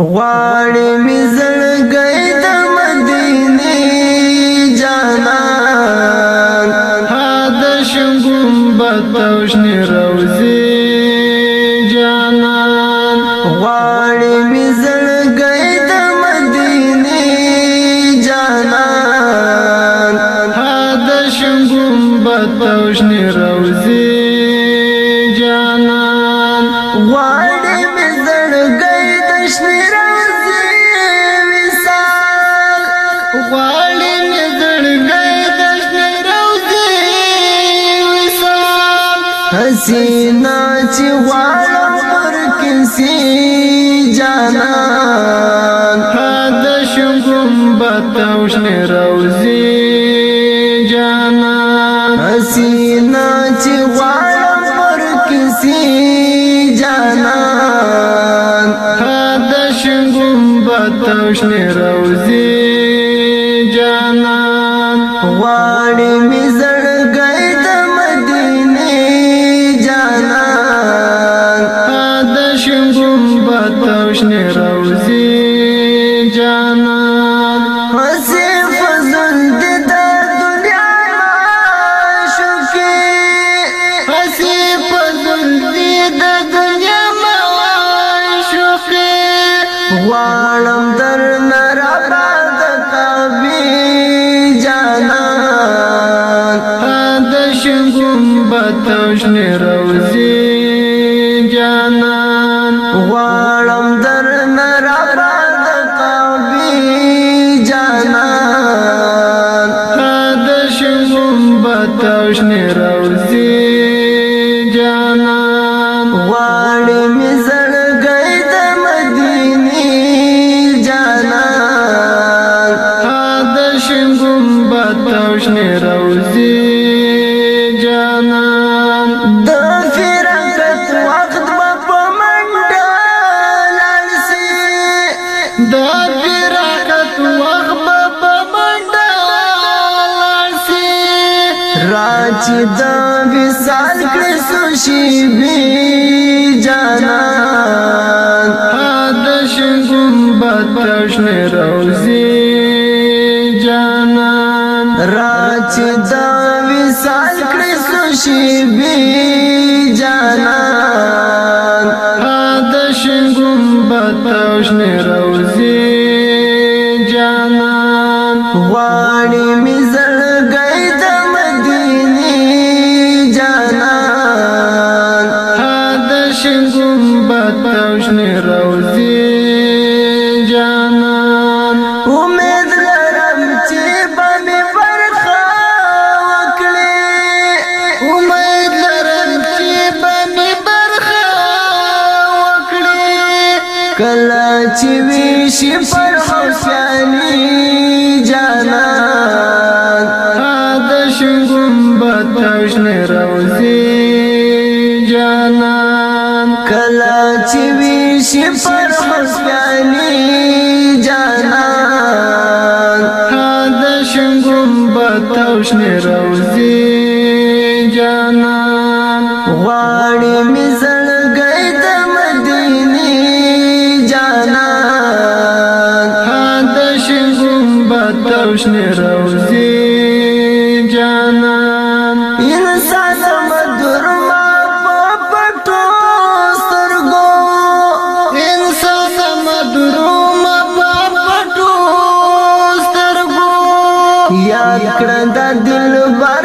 غواړي مې زړګي د مدینه جانان ها د شګم بتوش نه روزي جانان غواړي مې زړګي د مدینه جانان ها د شګم بتوش نه روزي سینا چې غواړم پر کسي جانا حد شګم بتاوش نه روزي جانا سینا چې غواړم پر کسي جانا حد شګم بتاوش نه روزي جانا غواړم روزي جانان حسي فضل دي دا دنيا ما شوكي حسي فضل دي دا دنيا ما شوكي غوالم در نرابا دا تابي جانان هذا شنكم بتوشني چې د وصال کړې سوشي بي جانا حدش ګمبد تشن روزي جانا را چې د وصال کړې سوشي بي جانا کلا چې ویشي پر حسینی جانا د شګم بتشن روزي جانا کلا چې ویشي پر حسینی جانا د شګم بتشن روزي جانان د شګم بتوش نه روزي جانان انسان مدور ما پټو سترګو انسان مدور ما پټو سترګو یاد کړه د دل بر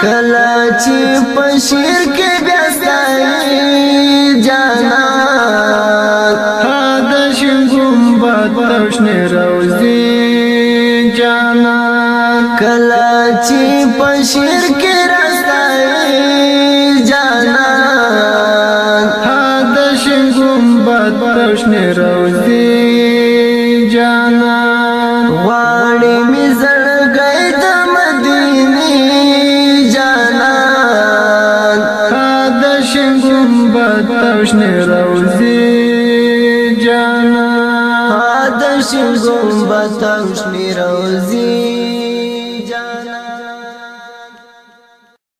کلا چې پشیر کې بیا ستای جانا د شګم باد پرشن روزي جانا کلا چې پشیر کې راستای جانا د شګم باد پرشن روزي غواړي مې زړګي د مدینه جانان د شنګم بتوشن روزي جانان د شنګم بتوشن